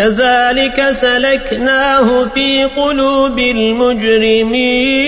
كذلك سلكناه في قلوب المجرمين.